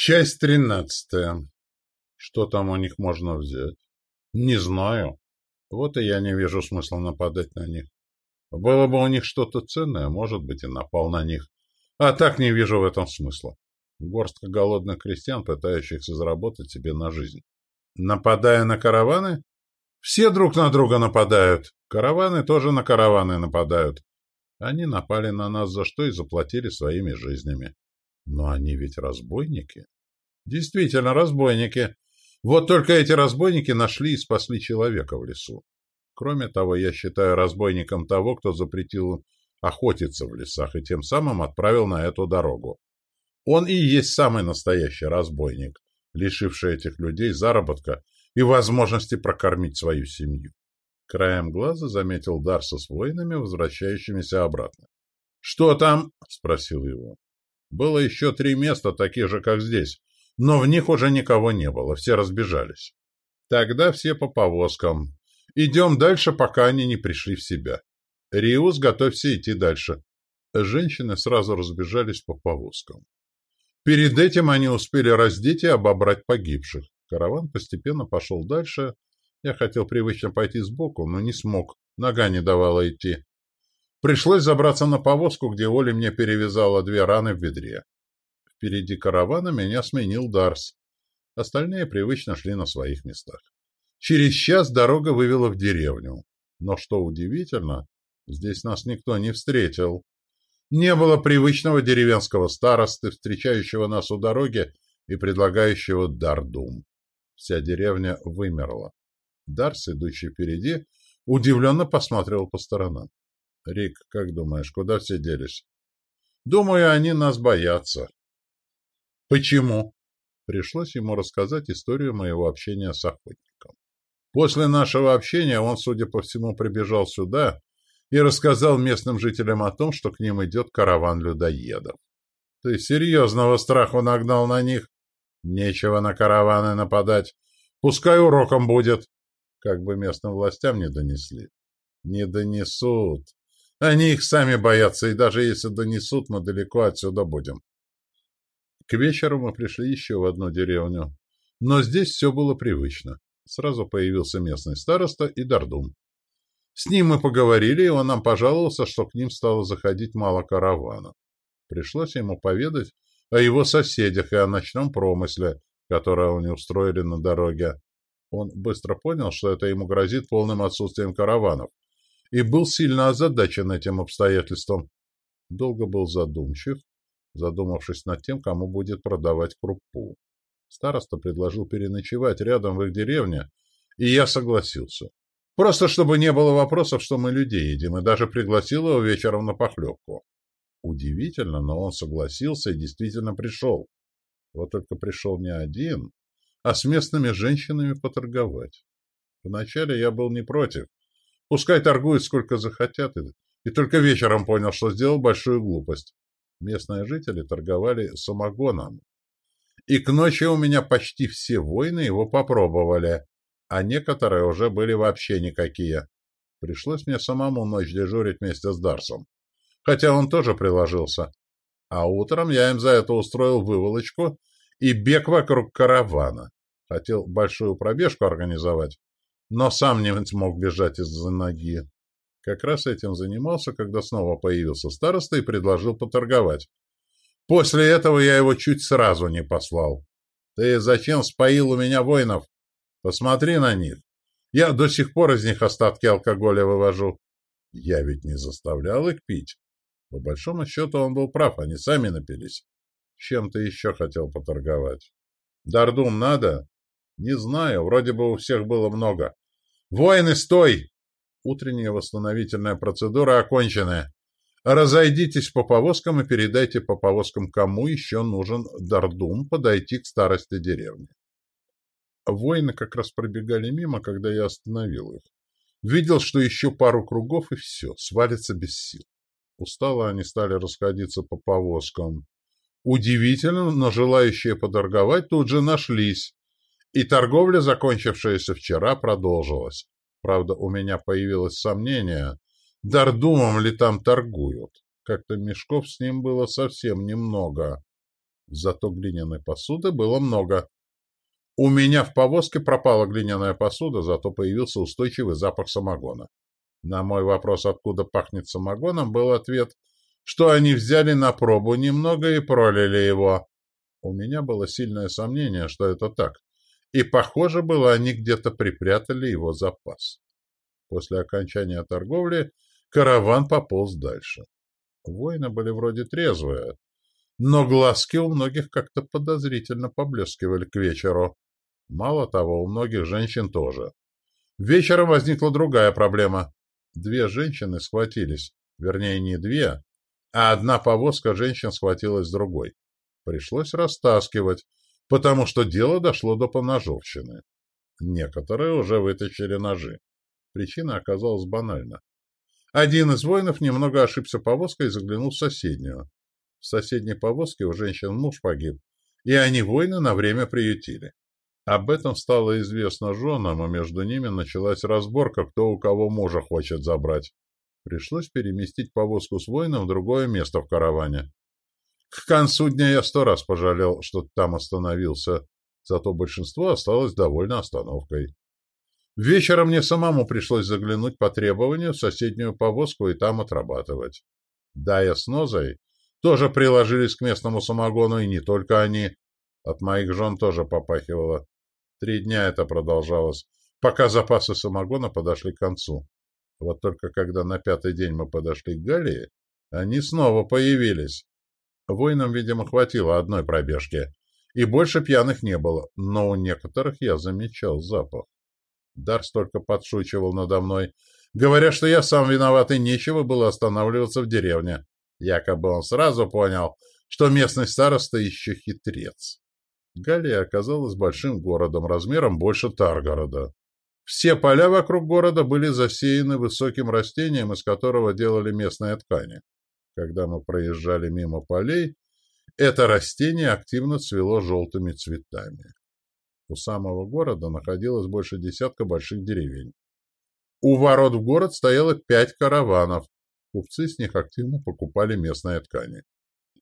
Часть тринадцатая. Что там у них можно взять? Не знаю. Вот и я не вижу смысла нападать на них. Было бы у них что-то ценное, может быть, и напал на них. А так не вижу в этом смысла. Горстка голодных крестьян, пытающихся заработать себе на жизнь. Нападая на караваны? Все друг на друга нападают. Караваны тоже на караваны нападают. Они напали на нас за что и заплатили своими жизнями. Но они ведь разбойники. Действительно, разбойники. Вот только эти разбойники нашли и спасли человека в лесу. Кроме того, я считаю разбойником того, кто запретил охотиться в лесах и тем самым отправил на эту дорогу. Он и есть самый настоящий разбойник, лишивший этих людей заработка и возможности прокормить свою семью. Краем глаза заметил Дарса с воинами, возвращающимися обратно. — Что там? — спросил его. Было еще три места, таких же, как здесь, но в них уже никого не было, все разбежались. Тогда все по повозкам. Идем дальше, пока они не пришли в себя. Риус, готовься идти дальше. Женщины сразу разбежались по повозкам. Перед этим они успели раздеть и обобрать погибших. Караван постепенно пошел дальше. Я хотел привычно пойти сбоку, но не смог. Нога не давала идти. Пришлось забраться на повозку, где Оля мне перевязала две раны в ведре. Впереди каравана меня сменил Дарс. Остальные привычно шли на своих местах. Через час дорога вывела в деревню. Но, что удивительно, здесь нас никто не встретил. Не было привычного деревенского старосты, встречающего нас у дороги и предлагающего дардум. Вся деревня вымерла. Дарс, идущий впереди, удивленно посмотрел по сторонам. Рик, как думаешь, куда все делись? Думаю, они нас боятся. Почему? Пришлось ему рассказать историю моего общения с охотником. После нашего общения он, судя по всему, прибежал сюда и рассказал местным жителям о том, что к ним идет караван людоедов. Ты серьезного страху нагнал на них? Нечего на караваны нападать. Пускай уроком будет. Как бы местным властям не донесли. Не донесут. Они их сами боятся, и даже если донесут, мы далеко отсюда будем. К вечеру мы пришли еще в одну деревню. Но здесь все было привычно. Сразу появился местный староста и Дардум. С ним мы поговорили, и он нам пожаловался, что к ним стало заходить мало караванов. Пришлось ему поведать о его соседях и о ночном промысле, который они устроили на дороге. Он быстро понял, что это ему грозит полным отсутствием караванов, и был сильно озадачен этим обстоятельством. Долго был задумчив, задумавшись над тем, кому будет продавать крупу. Староста предложил переночевать рядом в их деревне, и я согласился. Просто чтобы не было вопросов, что мы людей едим, и даже пригласил его вечером на похлебку. Удивительно, но он согласился и действительно пришел. Вот только пришел не один, а с местными женщинами поторговать. Вначале я был не против, Пускай торгуют сколько захотят, и только вечером понял, что сделал большую глупость. Местные жители торговали самогоном. И к ночи у меня почти все воины его попробовали, а некоторые уже были вообще никакие. Пришлось мне самому ночь дежурить вместе с Дарсом. Хотя он тоже приложился. А утром я им за это устроил выволочку и бег вокруг каравана. Хотел большую пробежку организовать, но сам не смог бежать из-за ноги. Как раз этим занимался, когда снова появился староста и предложил поторговать. После этого я его чуть сразу не послал. Ты зачем споил у меня воинов? Посмотри на них. Я до сих пор из них остатки алкоголя вывожу. Я ведь не заставлял их пить. По большому счету он был прав, они сами напились. Чем ты еще хотел поторговать? Дардум надо? Не знаю, вроде бы у всех было много. Воины, стой! Утренняя восстановительная процедура окончена. Разойдитесь по повозкам и передайте по повозкам, кому еще нужен Дардум подойти к старости деревни. Воины как раз пробегали мимо, когда я остановил их. Видел, что еще пару кругов, и все, свалится без сил. Устало они стали расходиться по повозкам. Удивительно, но желающие подорговать тут же нашлись. И торговля, закончившаяся вчера, продолжилась. Правда, у меня появилось сомнение, дардумом ли там торгуют. Как-то мешков с ним было совсем немного. Зато глиняной посуды было много. У меня в повозке пропала глиняная посуда, зато появился устойчивый запах самогона. На мой вопрос, откуда пахнет самогоном, был ответ, что они взяли на пробу немного и пролили его. У меня было сильное сомнение, что это так, и, похоже было, они где-то припрятали его запас. После окончания торговли караван пополз дальше. Воины были вроде трезвые, но глазки у многих как-то подозрительно поблескивали к вечеру. Мало того, у многих женщин тоже. Вечером возникла другая проблема. Две женщины схватились, вернее, не две, а одна повозка женщин схватилась с другой. Пришлось растаскивать, потому что дело дошло до поножовщины. Некоторые уже вытащили ножи. Причина оказалась банальна. Один из воинов немного ошибся повозкой и заглянул в соседнюю. В соседней повозке у женщин муж погиб, и они воины на время приютили. Об этом стало известно женам, и между ними началась разборка, кто у кого мужа хочет забрать. Пришлось переместить повозку с воином в другое место в караване. К концу дня я сто раз пожалел, что там остановился, зато большинство осталось довольно остановкой. Вечером мне самому пришлось заглянуть по требованию в соседнюю повозку и там отрабатывать. Дая с Нозой тоже приложились к местному самогону, и не только они. От моих жен тоже попахивало. Три дня это продолжалось, пока запасы самогона подошли к концу. Вот только когда на пятый день мы подошли к Галии, они снова появились. Воинам, видимо, хватило одной пробежки, и больше пьяных не было, но у некоторых я замечал запах. Дарс только подшучивал надо мной, говоря, что я сам виноват и нечего было останавливаться в деревне. Якобы он сразу понял, что местный староста еще хитрец. Галия оказалась большим городом, размером больше Таргорода. Все поля вокруг города были засеяны высоким растением, из которого делали местные ткани. Когда мы проезжали мимо полей, это растение активно цвело желтыми цветами. У самого города находилось больше десятка больших деревень. У ворот в город стояло пять караванов. Купцы с них активно покупали местные ткани.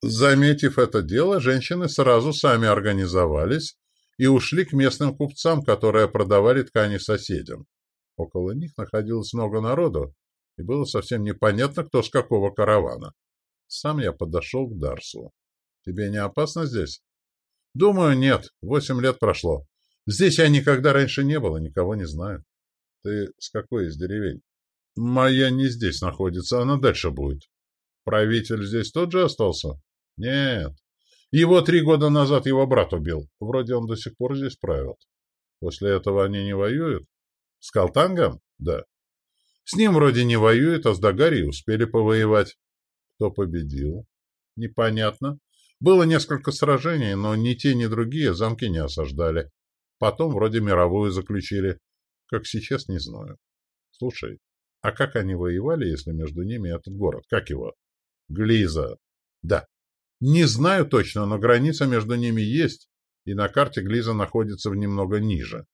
Заметив это дело, женщины сразу сами организовались и ушли к местным купцам, которые продавали ткани соседям. Около них находилось много народу, и было совсем непонятно, кто с какого каравана. Сам я подошел к Дарсу. «Тебе не опасно здесь?» «Думаю, нет. Восемь лет прошло. Здесь я никогда раньше не был и никого не знаю. Ты с какой из деревень? Моя не здесь находится, она дальше будет. Правитель здесь тот же остался? Нет. Его три года назад его брат убил. Вроде он до сих пор здесь правит. После этого они не воюют? С Калтангом? Да. С ним вроде не воюют, а с Дагарией успели повоевать. Кто победил? Непонятно. Было несколько сражений, но ни те, ни другие замки не осаждали. Потом вроде мировую заключили. Как сейчас, не знаю. Слушай, а как они воевали, если между ними этот город? Как его? Глиза. Да. Не знаю точно, но граница между ними есть, и на карте Глиза находится в немного ниже.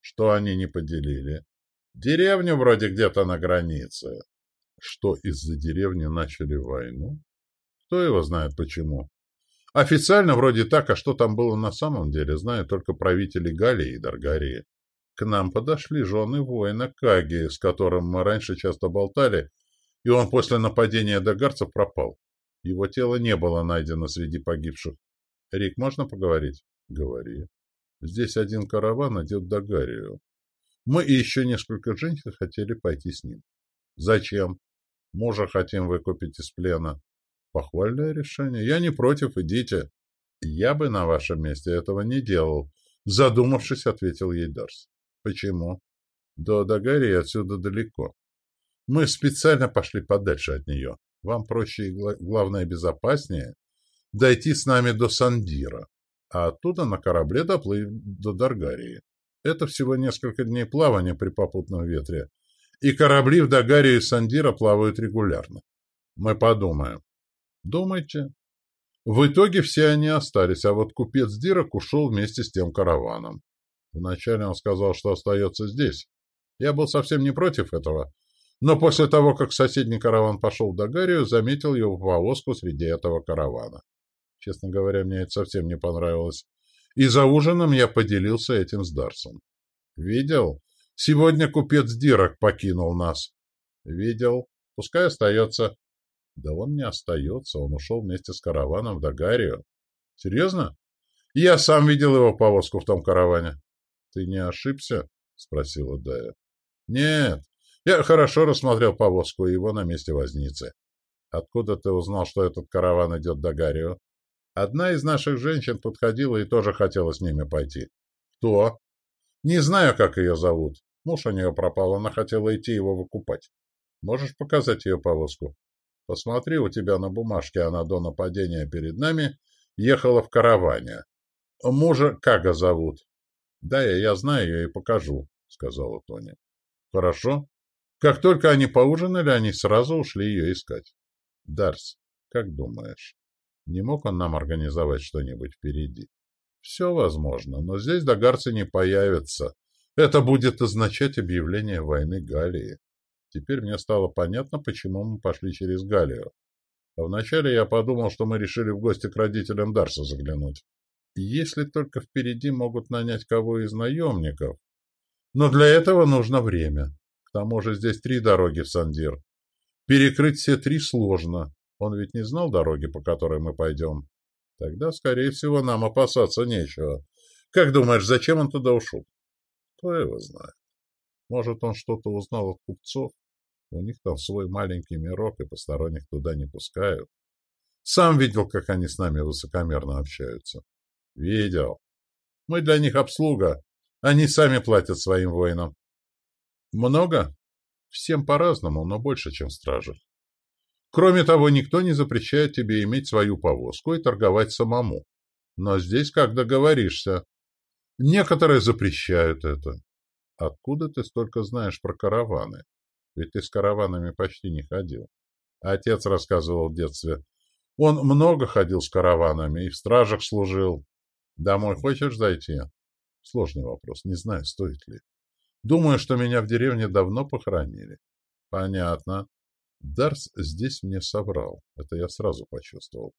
Что они не поделили? Деревню вроде где-то на границе. Что из-за деревни начали войну? Кто его знает почему? Официально вроде так, а что там было на самом деле, знают только правители Галии и Даргарии. К нам подошли жены воина Каги, с которым мы раньше часто болтали, и он после нападения дагарцев пропал. Его тело не было найдено среди погибших. Рик, можно поговорить? Говори. Здесь один караван идет в Дагарию. Мы и еще несколько женщин хотели пойти с ним. Зачем? Мужа хотим выкупить из плена. Похвальное решение. Я не против, идите. Я бы на вашем месте этого не делал. Задумавшись, ответил ей Дарс. Почему? До Дагари отсюда далеко. Мы специально пошли подальше от нее. Вам проще и, главное, безопаснее дойти с нами до Сандира, а оттуда на корабле доплыть до Даргарии. Это всего несколько дней плавания при попутном ветре, и корабли в Дагарию и Сандира плавают регулярно. Мы подумаем. Думайте. В итоге все они остались, а вот купец Дирок ушел вместе с тем караваном. Вначале он сказал, что остается здесь. Я был совсем не против этого, но после того, как соседний караван пошел в Дагарию, заметил его повозку среди этого каравана. Честно говоря, мне это совсем не понравилось. И за ужином я поделился этим с Дарсом. Видел? Сегодня купец Дирок покинул нас. Видел. Пускай остается. Да он не остается. Он ушел вместе с караваном в Дагарию. Серьезно? Я сам видел его повозку в том караване. Ты не ошибся? Спросила Дая. Нет. Я хорошо рассмотрел повозку и его на месте возницы. Откуда ты узнал, что этот караван идет до Гарио? Одна из наших женщин подходила и тоже хотела с ними пойти. Кто? Не знаю, как ее зовут. Муж у нее пропал, она хотела идти его выкупать. Можешь показать ее повозку? Посмотри, у тебя на бумажке она до нападения перед нами ехала в караване. Мужа Кага зовут. Да, я, я знаю ее и покажу, сказала Тони. Хорошо. Как только они поужинали, они сразу ушли ее искать. Дарс, как думаешь, не мог он нам организовать что-нибудь впереди? Все возможно, но здесь догарцы не появятся. Это будет означать объявление войны Галлии. Теперь мне стало понятно, почему мы пошли через Галлию. Вначале я подумал, что мы решили в гости к родителям Дарса заглянуть. Если только впереди могут нанять кого из наемников. Но для этого нужно время. К тому же здесь три дороги в Сандир. Перекрыть все три сложно. Он ведь не знал дороги, по которой мы пойдем. Тогда, скорее всего, нам опасаться нечего. Как думаешь, зачем он туда ушел? Кто его знает. Может, он что-то узнал от купцов? У них там свой маленький мирок, и посторонних туда не пускают. Сам видел, как они с нами высокомерно общаются. Видел. Мы для них обслуга. Они сами платят своим воинам. Много? Всем по-разному, но больше, чем стражи. Кроме того, никто не запрещает тебе иметь свою повозку и торговать самому. Но здесь как договоришься. Некоторые запрещают это. Откуда ты столько знаешь про караваны? Ведь ты с караванами почти не ходил. Отец рассказывал в детстве. Он много ходил с караванами и в стражах служил. Домой хочешь зайти? Сложный вопрос. Не знаю, стоит ли. Думаю, что меня в деревне давно похоронили. Понятно. Дарс здесь мне соврал. Это я сразу почувствовал.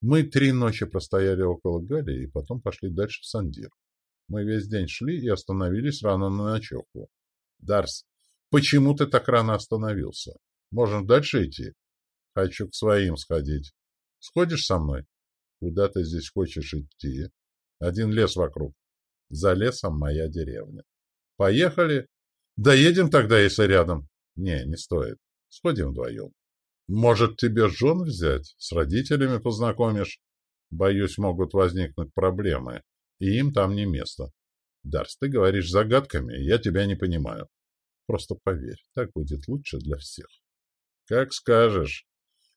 Мы три ночи простояли около Галии и потом пошли дальше в Сандир. Мы весь день шли и остановились рано на ночевку. Дарс, почему ты так рано остановился? Можем дальше идти? Хочу к своим сходить. Сходишь со мной? Куда ты здесь хочешь идти? Один лес вокруг. За лесом моя деревня. Поехали? Доедем тогда, если рядом. Не, не стоит. Сходим вдвоем. Может, тебе жен взять? С родителями познакомишь? Боюсь, могут возникнуть проблемы. И им там не место. Дарс, ты говоришь загадками, я тебя не понимаю. Просто поверь, так будет лучше для всех. Как скажешь.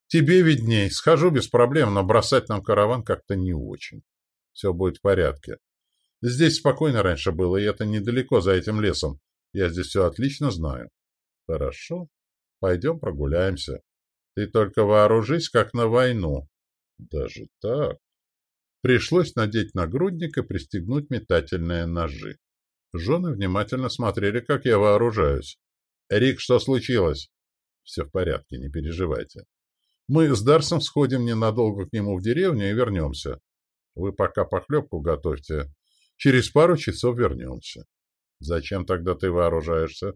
Тебе видней. Схожу без проблем, но бросать нам караван как-то не очень. Все будет в порядке. Здесь спокойно раньше было, и это недалеко за этим лесом. Я здесь все отлично знаю. Хорошо. Пойдем прогуляемся. Ты только вооружись, как на войну. Даже так? Пришлось надеть нагрудник и пристегнуть метательные ножи. Жены внимательно смотрели, как я вооружаюсь. «Рик, что случилось?» «Все в порядке, не переживайте. Мы с Дарсом сходим ненадолго к нему в деревню и вернемся. Вы пока похлебку готовьте. Через пару часов вернемся. Зачем тогда ты вооружаешься?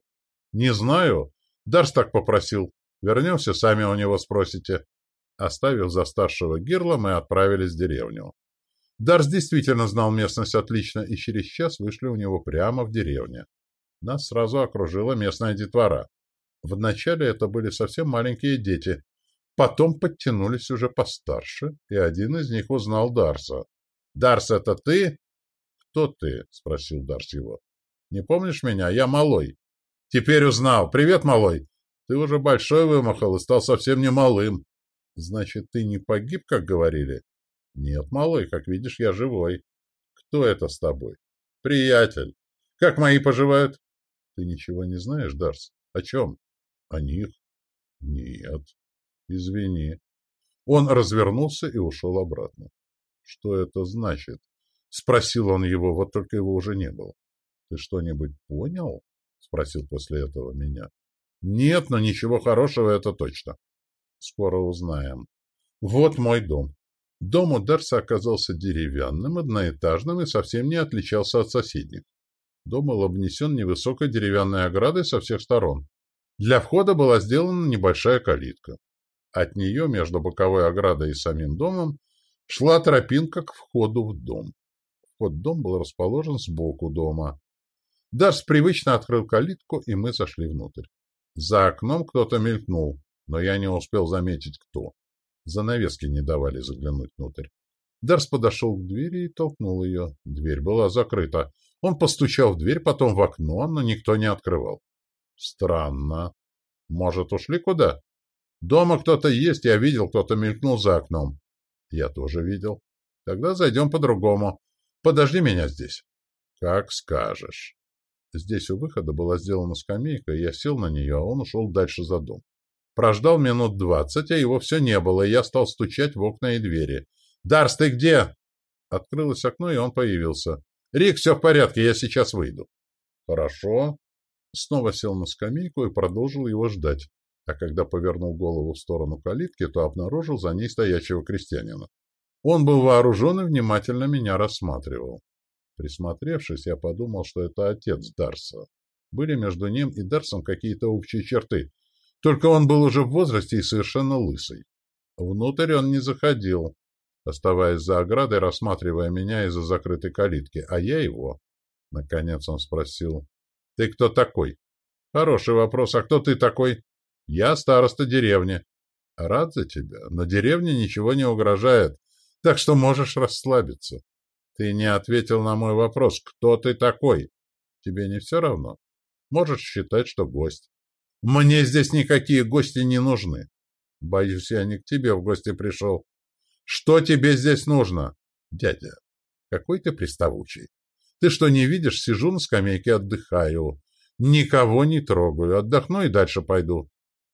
Не знаю. Дарс так попросил. Вернемся, сами у него спросите. Оставив за старшего Гирла, мы отправились в деревню. Дарс действительно знал местность отлично, и через час вышли у него прямо в деревне. Нас сразу окружила местная детвора. Вначале это были совсем маленькие дети. Потом подтянулись уже постарше, и один из них узнал Дарса. «Дарс, это ты?» «Кто ты?» — спросил Дарс его. «Не помнишь меня? Я малой». «Теперь узнал. Привет, малой. Ты уже большой вымахал и стал совсем не малым». «Значит, ты не погиб, как говорили?» «Нет, малой, как видишь, я живой». «Кто это с тобой?» «Приятель. Как мои поживают?» «Ты ничего не знаешь, Дарс? О чем?» «О них?» «Нет. Извини». Он развернулся и ушел обратно. «Что это значит?» — спросил он его, вот только его уже не было. — Ты что-нибудь понял? — спросил после этого меня. — Нет, но ничего хорошего это точно. — Скоро узнаем. Вот мой дом. Дом у Дарса оказался деревянным, одноэтажным и совсем не отличался от соседних. Дом был обнесен невысокой деревянной оградой со всех сторон. Для входа была сделана небольшая калитка. От нее, между боковой оградой и самим домом, шла тропинка к входу в дом. Вход в дом был расположен сбоку дома. Дарс привычно открыл калитку, и мы зашли внутрь. За окном кто-то мелькнул, но я не успел заметить, кто. Занавески не давали заглянуть внутрь. Дарс подошел к двери и толкнул ее. Дверь была закрыта. Он постучал в дверь, потом в окно, но никто не открывал. Странно. Может, ушли куда? Дома кто-то есть, я видел, кто-то мелькнул за окном. Я тоже видел. Тогда зайдем по-другому. Подожди меня здесь. Как скажешь. Здесь у выхода была сделана скамейка, и я сел на нее, а он ушел дальше за дом. Прождал минут двадцать, а его все не было, и я стал стучать в окна и двери. «Дарс, ты где?» Открылось окно, и он появился. «Рик, все в порядке, я сейчас выйду». «Хорошо». Снова сел на скамейку и продолжил его ждать. А когда повернул голову в сторону калитки, то обнаружил за ней стоящего крестьянина. Он был вооружен и внимательно меня рассматривал. Присмотревшись, я подумал, что это отец Дарса. Были между ним и Дарсом какие-то общие черты, только он был уже в возрасте и совершенно лысый. Внутрь он не заходил, оставаясь за оградой, рассматривая меня из-за закрытой калитки, а я его. Наконец он спросил, «Ты кто такой?» «Хороший вопрос. А кто ты такой?» «Я староста деревни». «Рад за тебя, но деревне ничего не угрожает, так что можешь расслабиться». «Ты не ответил на мой вопрос. Кто ты такой?» «Тебе не все равно?» «Можешь считать, что гость». Мне здесь никакие гости не нужны. Боюсь, я не к тебе в гости пришел. Что тебе здесь нужно? Дядя, какой ты приставучий. Ты что, не видишь, сижу на скамейке, отдыхаю. Никого не трогаю, отдохну и дальше пойду.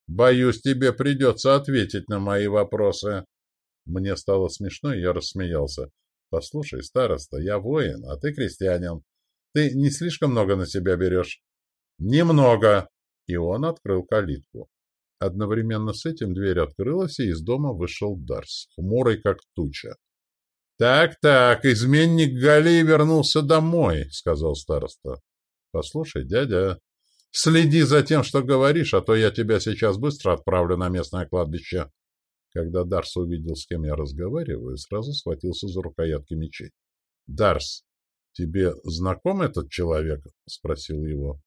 Боюсь, тебе придется ответить на мои вопросы. Мне стало смешно, и я рассмеялся. Послушай, староста, я воин, а ты крестьянин. Ты не слишком много на себя берешь? Немного, и он открыл калитку. Одновременно с этим дверь открылась, и из дома вышел Дарс, хмурый как туча. «Так-так, изменник Галей вернулся домой», — сказал староста. «Послушай, дядя, следи за тем, что говоришь, а то я тебя сейчас быстро отправлю на местное кладбище». Когда Дарс увидел, с кем я разговариваю, сразу схватился за рукоятки мечей. «Дарс, тебе знаком этот человек?» — спросил его.